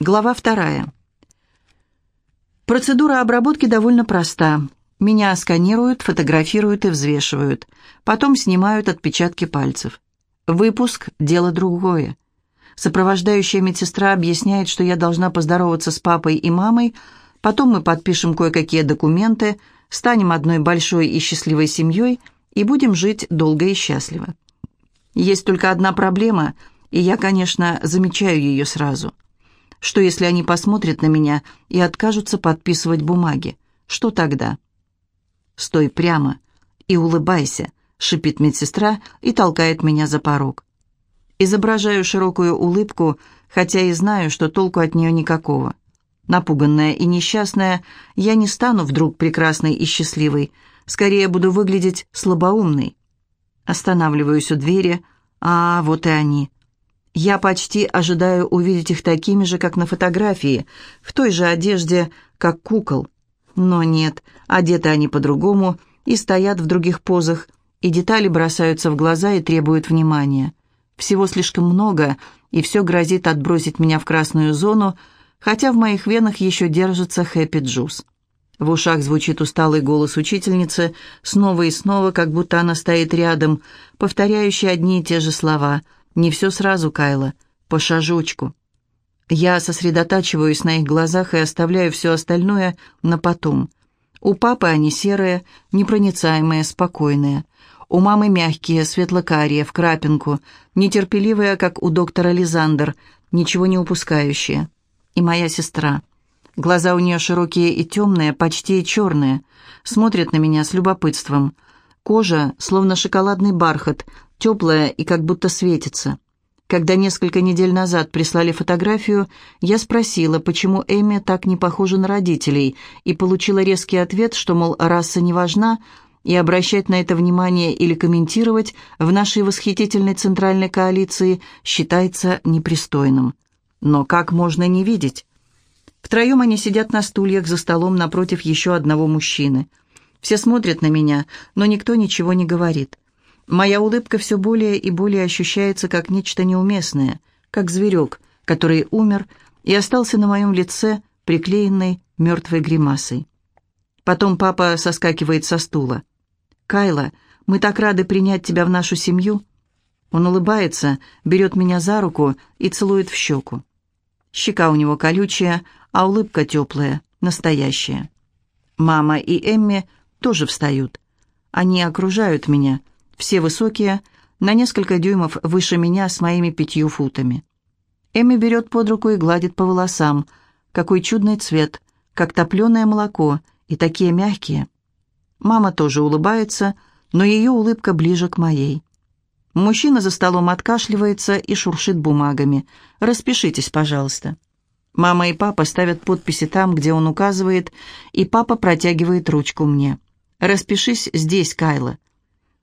Глава вторая. Процедура обработки довольно проста. Меня сканируют, фотографируют и взвешивают. Потом снимают отпечатки пальцев. Выпуск – дело другое. Сопровождающая медсестра объясняет, что я должна поздороваться с папой и мамой, потом мы подпишем кое-какие документы, станем одной большой и счастливой семьей и будем жить долго и счастливо. Есть только одна проблема, и я, конечно, замечаю ее сразу – что, если они посмотрят на меня и откажутся подписывать бумаги? Что тогда? «Стой прямо и улыбайся», — шипит медсестра и толкает меня за порог. Изображаю широкую улыбку, хотя и знаю, что толку от нее никакого. Напуганная и несчастная, я не стану вдруг прекрасной и счастливой, скорее буду выглядеть слабоумной. Останавливаюсь у двери, а вот и они. Я почти ожидаю увидеть их такими же, как на фотографии, в той же одежде, как кукол. Но нет, одеты они по-другому и стоят в других позах, и детали бросаются в глаза и требуют внимания. Всего слишком много, и все грозит отбросить меня в красную зону, хотя в моих венах еще держится хэппи-джуз. В ушах звучит усталый голос учительницы, снова и снова, как будто она стоит рядом, повторяющий одни и те же слова – не все сразу, Кайла, по шажочку. Я сосредотачиваюсь на их глазах и оставляю все остальное на потом. У папы они серые, непроницаемые, спокойные. У мамы мягкие, светлокарие, в крапинку, нетерпеливые, как у доктора Лизандер, ничего не упускающие. И моя сестра. Глаза у нее широкие и темные, почти черные. Смотрят на меня с любопытством. Кожа, словно шоколадный бархат, теплая и как будто светится. Когда несколько недель назад прислали фотографию, я спросила, почему Эми так не похожа на родителей, и получила резкий ответ, что, мол, раса не важна, и обращать на это внимание или комментировать в нашей восхитительной центральной коалиции считается непристойным. Но как можно не видеть? Втроем они сидят на стульях за столом напротив еще одного мужчины. Все смотрят на меня, но никто ничего не говорит. Моя улыбка все более и более ощущается как нечто неуместное, как зверек, который умер и остался на моем лице приклеенной мертвой гримасой. Потом папа соскакивает со стула. «Кайла, мы так рады принять тебя в нашу семью». Он улыбается, берет меня за руку и целует в щеку. Щека у него колючая, а улыбка теплая, настоящая. Мама и Эмми тоже встают. Они окружают меня — все высокие, на несколько дюймов выше меня с моими пятью футами. Эми берет под руку и гладит по волосам. Какой чудный цвет, как топленое молоко, и такие мягкие. Мама тоже улыбается, но ее улыбка ближе к моей. Мужчина за столом откашливается и шуршит бумагами. «Распишитесь, пожалуйста». Мама и папа ставят подписи там, где он указывает, и папа протягивает ручку мне. «Распишись здесь, Кайла».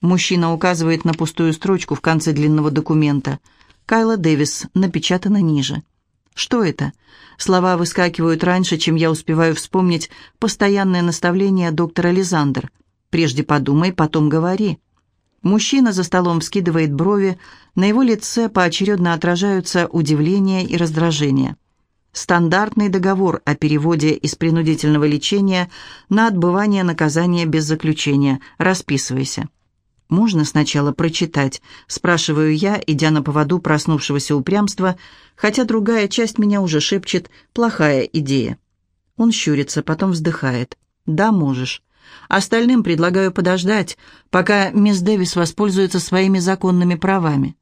Мужчина указывает на пустую строчку в конце длинного документа. Кайла Дэвис, напечатано ниже. Что это? Слова выскакивают раньше, чем я успеваю вспомнить постоянное наставление доктора Лизандер. Прежде подумай, потом говори. Мужчина за столом вскидывает брови, на его лице поочередно отражаются удивление и раздражение. Стандартный договор о переводе из принудительного лечения на отбывание наказания без заключения. Расписывайся. «Можно сначала прочитать?» – спрашиваю я, идя на поводу проснувшегося упрямства, хотя другая часть меня уже шепчет «плохая идея». Он щурится, потом вздыхает. «Да, можешь. Остальным предлагаю подождать, пока мисс Дэвис воспользуется своими законными правами».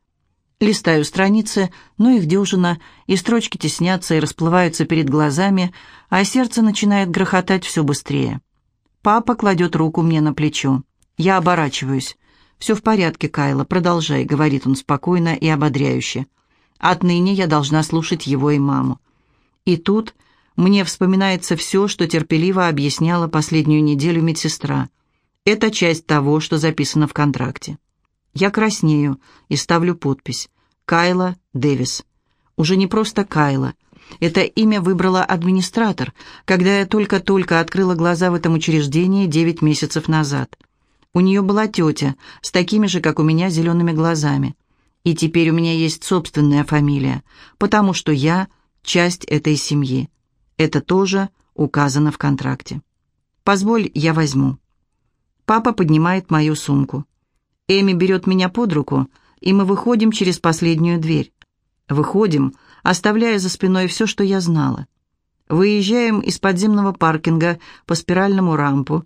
Листаю страницы, но их дюжина, и строчки теснятся и расплываются перед глазами, а сердце начинает грохотать все быстрее. Папа кладет руку мне на плечо. Я оборачиваюсь. «Все в порядке, Кайла, продолжай», — говорит он спокойно и ободряюще. «Отныне я должна слушать его и маму». И тут мне вспоминается все, что терпеливо объясняла последнюю неделю медсестра. Это часть того, что записано в контракте. Я краснею и ставлю подпись. Кайла Дэвис. Уже не просто Кайла. Это имя выбрала администратор, когда я только-только открыла глаза в этом учреждении девять месяцев назад. У нее была тетя с такими же, как у меня, зелеными глазами. И теперь у меня есть собственная фамилия, потому что я часть этой семьи. Это тоже указано в контракте. Позволь, я возьму. Папа поднимает мою сумку. Эми берет меня под руку, и мы выходим через последнюю дверь. Выходим, оставляя за спиной все, что я знала. Выезжаем из подземного паркинга по спиральному рампу.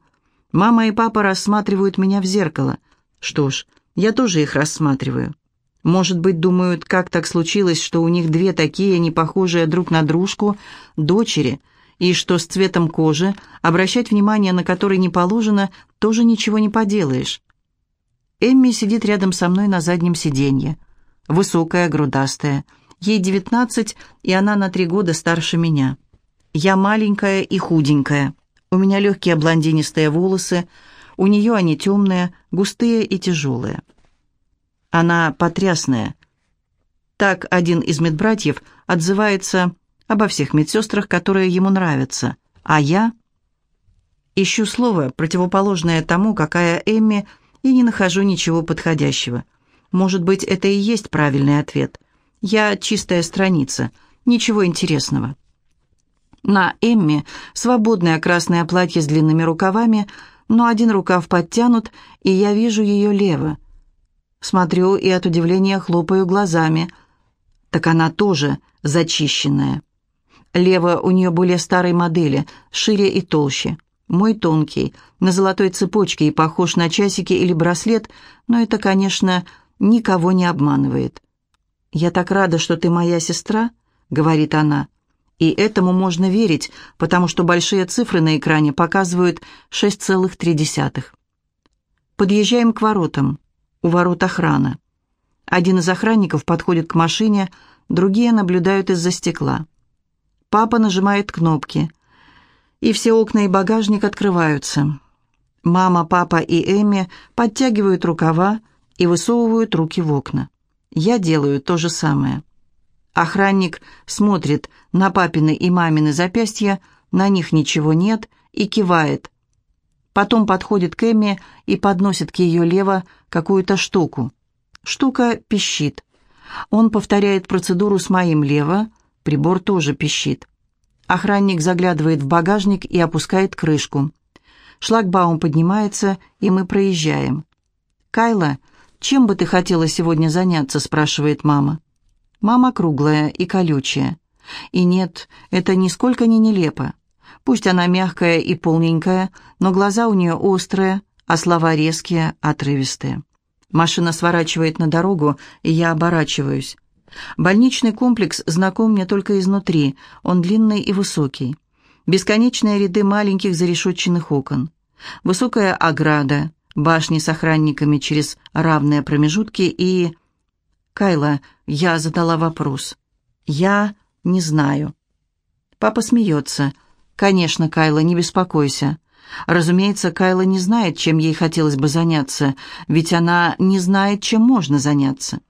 Мама и папа рассматривают меня в зеркало. Что ж, я тоже их рассматриваю. Может быть, думают, как так случилось, что у них две такие, не похожие друг на дружку, дочери, и что с цветом кожи, обращать внимание на который не положено, тоже ничего не поделаешь. Эмми сидит рядом со мной на заднем сиденье. Высокая, грудастая. Ей девятнадцать, и она на три года старше меня. Я маленькая и худенькая. У меня легкие блондинистые волосы, у нее они темные, густые и тяжелые. Она потрясная. Так один из медбратьев отзывается обо всех медсестрах, которые ему нравятся. А я ищу слово, противоположное тому, какая Эмми, и не нахожу ничего подходящего. Может быть, это и есть правильный ответ. Я чистая страница, ничего интересного. На Эмми свободное красное платье с длинными рукавами, но один рукав подтянут, и я вижу ее лево. Смотрю и от удивления хлопаю глазами. Так она тоже зачищенная. Лево у нее более старой модели, шире и толще. Мой тонкий, на золотой цепочке и похож на часики или браслет, но это, конечно, никого не обманывает. «Я так рада, что ты моя сестра», — говорит она. И этому можно верить, потому что большие цифры на экране показывают 6,3. Подъезжаем к воротам. У ворот охрана. Один из охранников подходит к машине, другие наблюдают из-за стекла. Папа нажимает кнопки, и все окна и багажник открываются. Мама, папа и Эми подтягивают рукава и высовывают руки в окна. Я делаю то же самое. Охранник смотрит на папины и мамины запястья, на них ничего нет, и кивает. Потом подходит к Эмме и подносит к ее лево какую-то штуку. Штука пищит. Он повторяет процедуру с моим лево, прибор тоже пищит. Охранник заглядывает в багажник и опускает крышку. Шлагбаум поднимается, и мы проезжаем. «Кайла, чем бы ты хотела сегодня заняться?» – спрашивает мама. Мама круглая и колючая. И нет, это нисколько не нелепо. Пусть она мягкая и полненькая, но глаза у нее острые, а слова резкие, отрывистые. Машина сворачивает на дорогу, и я оборачиваюсь. Больничный комплекс знаком мне только изнутри, он длинный и высокий. Бесконечные ряды маленьких зарешетченных окон. Высокая ограда, башни с охранниками через равные промежутки и... «Кайла, я задала вопрос. Я не знаю». Папа смеется. «Конечно, Кайла, не беспокойся». Разумеется, Кайла не знает, чем ей хотелось бы заняться, ведь она не знает, чем можно заняться.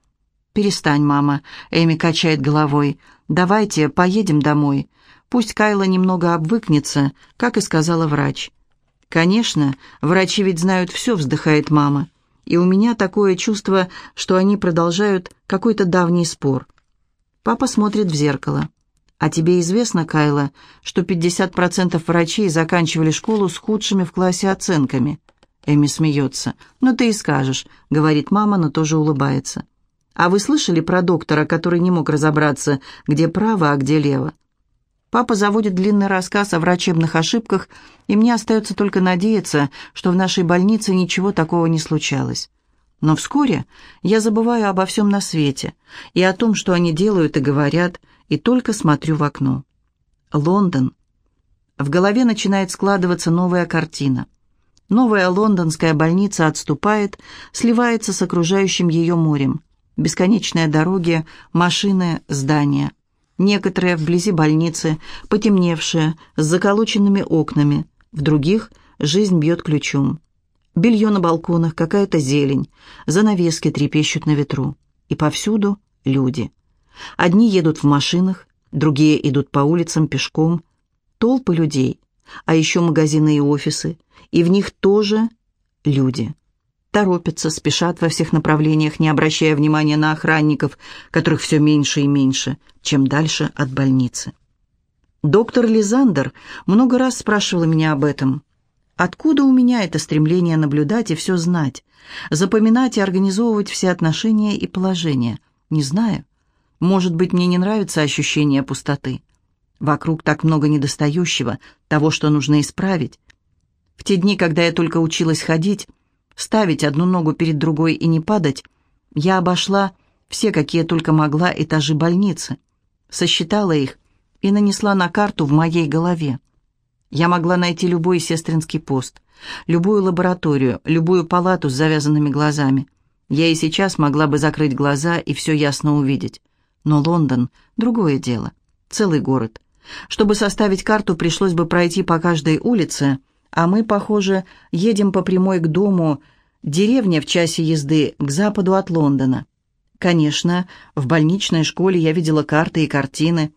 «Перестань, мама», — Эми качает головой. «Давайте поедем домой. Пусть Кайла немного обвыкнется, как и сказала врач». «Конечно, врачи ведь знают все», — вздыхает мама и у меня такое чувство, что они продолжают какой-то давний спор. Папа смотрит в зеркало. «А тебе известно, Кайла, что 50% врачей заканчивали школу с худшими в классе оценками?» Эми смеется. «Ну ты и скажешь», — говорит мама, но тоже улыбается. «А вы слышали про доктора, который не мог разобраться, где право, а где лево?» Папа заводит длинный рассказ о врачебных ошибках, и мне остается только надеяться, что в нашей больнице ничего такого не случалось. Но вскоре я забываю обо всем на свете и о том, что они делают и говорят, и только смотрю в окно. Лондон. В голове начинает складываться новая картина. Новая лондонская больница отступает, сливается с окружающим ее морем. Бесконечные дороги, машины, здания – Некоторые вблизи больницы, потемневшие, с заколоченными окнами. В других жизнь бьет ключом. Белье на балконах, какая-то зелень, занавески трепещут на ветру. И повсюду люди. Одни едут в машинах, другие идут по улицам пешком. Толпы людей, а еще магазины и офисы, и в них тоже люди. Торопятся, спешат во всех направлениях, не обращая внимания на охранников, которых все меньше и меньше, чем дальше от больницы. Доктор Лизандер много раз спрашивала меня об этом. Откуда у меня это стремление наблюдать и все знать, запоминать и организовывать все отношения и положения? Не знаю. Может быть, мне не нравится ощущение пустоты. Вокруг так много недостающего, того, что нужно исправить. В те дни, когда я только училась ходить, ставить одну ногу перед другой и не падать, я обошла все, какие только могла, этажи больницы, сосчитала их и нанесла на карту в моей голове. Я могла найти любой сестринский пост, любую лабораторию, любую палату с завязанными глазами. Я и сейчас могла бы закрыть глаза и все ясно увидеть. Но Лондон — другое дело, целый город. Чтобы составить карту, пришлось бы пройти по каждой улице, а мы, похоже, едем по прямой к дому, деревня в часе езды к западу от Лондона. Конечно, в больничной школе я видела карты и картины.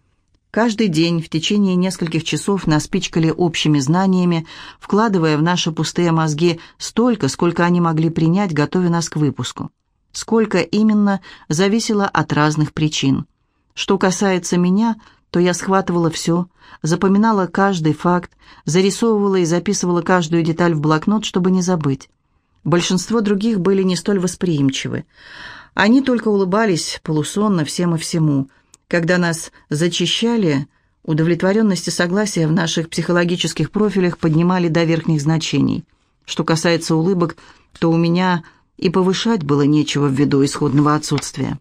Каждый день в течение нескольких часов нас пичкали общими знаниями, вкладывая в наши пустые мозги столько, сколько они могли принять, готовя нас к выпуску. Сколько именно, зависело от разных причин. Что касается меня, то я схватывала все, запоминала каждый факт, зарисовывала и записывала каждую деталь в блокнот, чтобы не забыть. Большинство других были не столь восприимчивы. Они только улыбались полусонно всем и всему. Когда нас зачищали, удовлетворенность и согласие в наших психологических профилях поднимали до верхних значений. Что касается улыбок, то у меня и повышать было нечего ввиду исходного отсутствия.